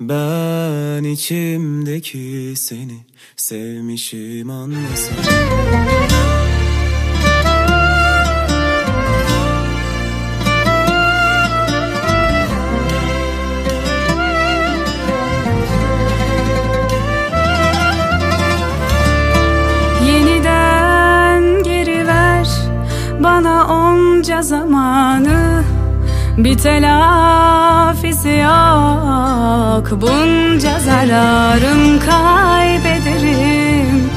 Ben içimdeki seni sevmişim anlasam. Yeniden geri ver bana onca zamanı Bir telafisi yok. Bunca zararım kaybederim.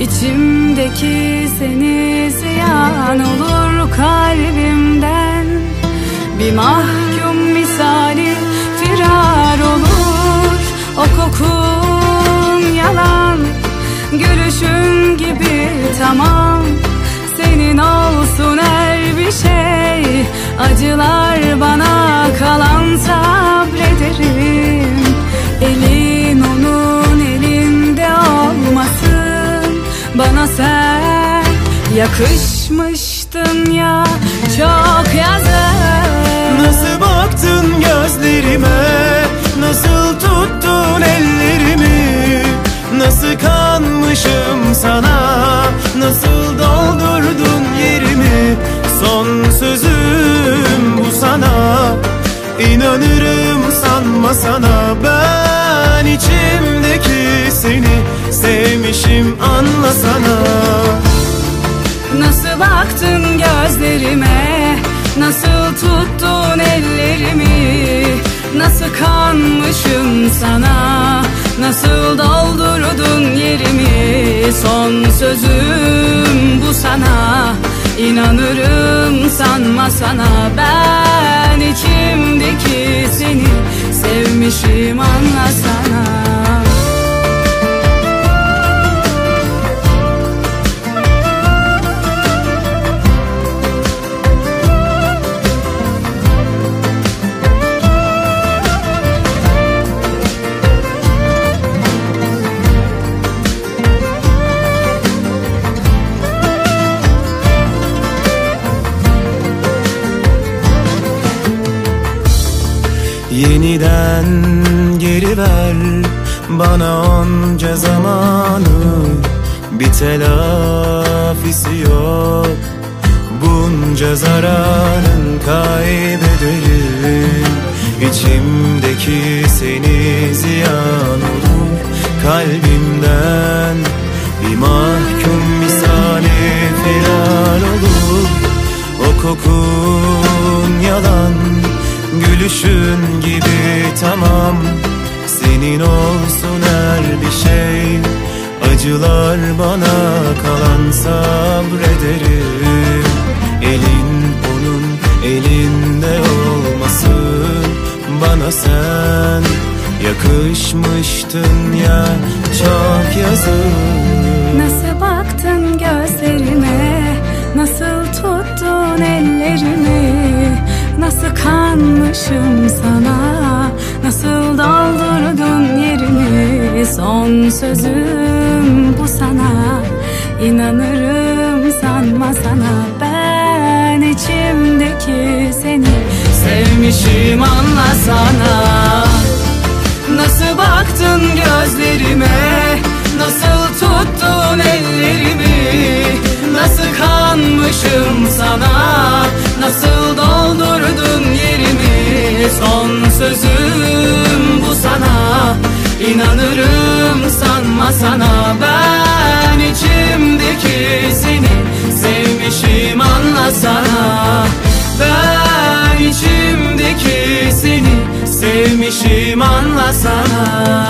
İçimdeki seni ziyan olur kalbimden. Bir mahkum misali firar olur. O kokun yalan. Gülüşün gibi tamam. Senin olsun her bir şey Acılar bana kalan sabrederim. Elin onun elinde olmasın. Bana sen yakışmıştın ya Çok yazık. Nasıl baktın gözlerime? Nasıl tuttun ellerimi? Nasıl kanmışım sana? Nasıl doldurdun yerimi Son sözüm bu sana. İnanırım sanma sana. Ben içimdeki seni Sevmişim anlasana Nasıl baktın gözlerime? Nasıl tuttun ellerimi? Nasıl kanmışım sana? Nasıl doldurdun yerimi? Son sözüm bu sana İnanırım sanma sana Ben içimdeki seni Sevmişim anlasana Yeniden geri ver bana onca zamanı. Bir telafisi yok. Bunca zararın kaybederim İçimdeki seni ziyan olur Kalbimden bir mahkum misali firar olur. O yalan Gülüşün gibi tamam. Senin olsun her bir şey. Acılar bana kalan sabrederim Elin onun elinde olmasın. Bana sen yakışmıştın ya Çok yazık. Nasıl baktın gözlerime Nasıl tuttun ellerimi Nasıl kanmışım sana? Nasıl doldurdun yerimi Son sözüm bu sana. İnanırım sanma sana. Ben içimdeki seni Sevmişim anlasana. Nasıl baktın gözlerime? Nasıl sözüm bu sana. İnanırım sanma sana. Ben içimdeki seni Sevmişim anlasana. Ben içimdeki seni Sevmişim anlasana